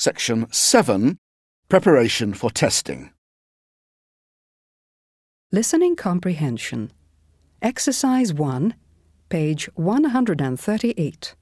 Section 7 Preparation for Testing. Listening Comprehension. Exercise 1, page 138.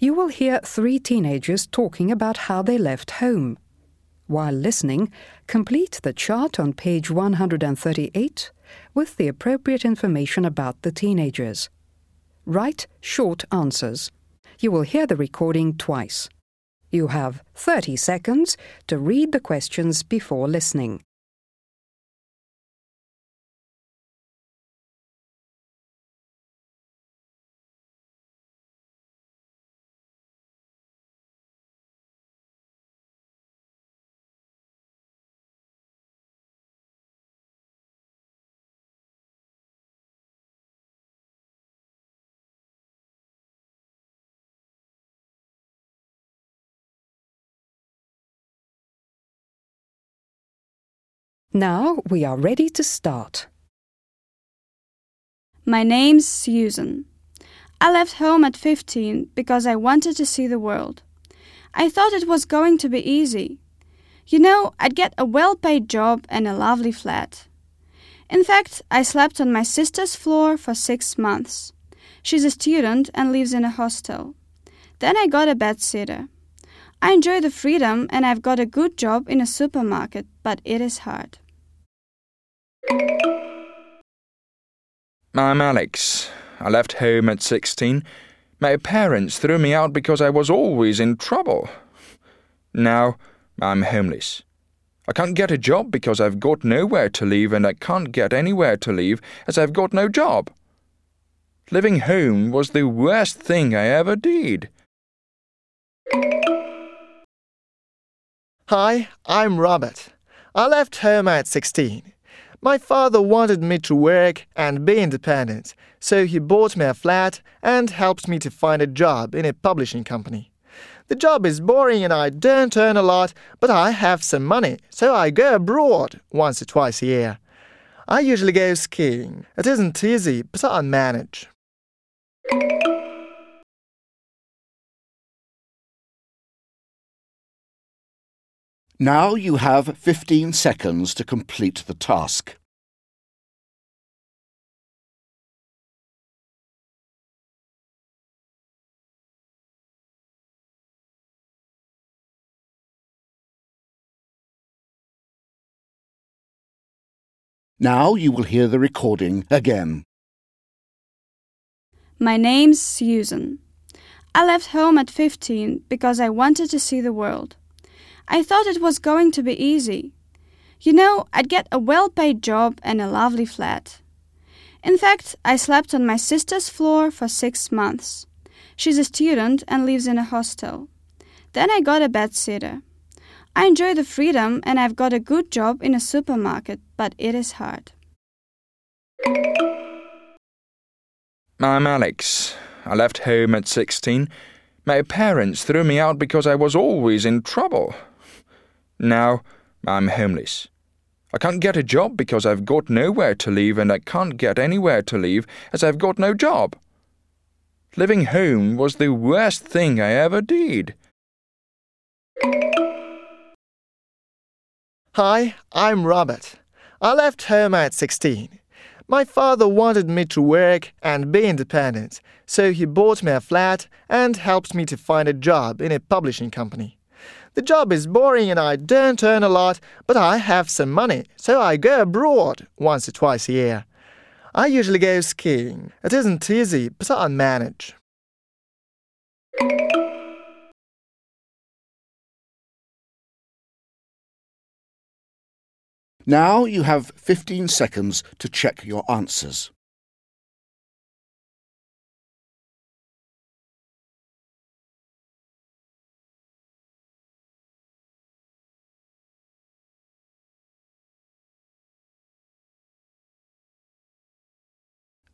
You will hear three teenagers talking about how they left home. While listening, complete the chart on page 138 with the appropriate information about the teenagers. Write short answers. You will hear the recording twice. You have 30 seconds to read the questions before listening. Now we are ready to start. My name's Susan. I left home at 15 because I wanted to see the world. I thought it was going to be easy. You know, I'd get a well paid job and a lovely flat. In fact, I slept on my sister's floor for six months. She's a student and lives in a hostel. Then I got a bed sitter. I enjoy the freedom and I've got a good job in a supermarket, but it is hard. I'm Alex. I left home at 16. My parents threw me out because I was always in trouble. Now I'm homeless. I can't get a job because I've got nowhere to live, and I can't get anywhere to live as I've got no job. Living home was the worst thing I ever did. Hi, I'm Robert. I left home at 16. My father wanted me to work and be independent, so he bought me a flat and helped me to find a job in a publishing company. The job is boring and I don't earn a lot, but I have some money, so I go abroad once or twice a year. I usually go skiing. It isn't easy, but I manage. Now you have 15 seconds to complete the task. Now you will hear the recording again. My name's Susan. I left home at 15 because I wanted to see the world. I thought it was going to be easy. You know, I'd get a well paid job and a lovely flat. In fact, I slept on my sister's floor for six months. She's a student and lives in a hostel. Then I got a bed sitter. I enjoy the freedom and I've got a good job in a supermarket, but it is hard. I'm Alex. I left home at 16. My parents threw me out because I was always in trouble. Now I'm homeless. I can't get a job because I've got nowhere to live, and I can't get anywhere to live as I've got no job. Living home was the worst thing I ever did. Hi, I'm Robert. I left home at 16. My father wanted me to work and be independent, so he bought me a flat and helped me to find a job in a publishing company. The job is boring and I don't earn a lot, but I have some money, so I go abroad once or twice a year. I usually go skiing. It isn't easy, but I manage. Now you have 15 seconds to check your answers.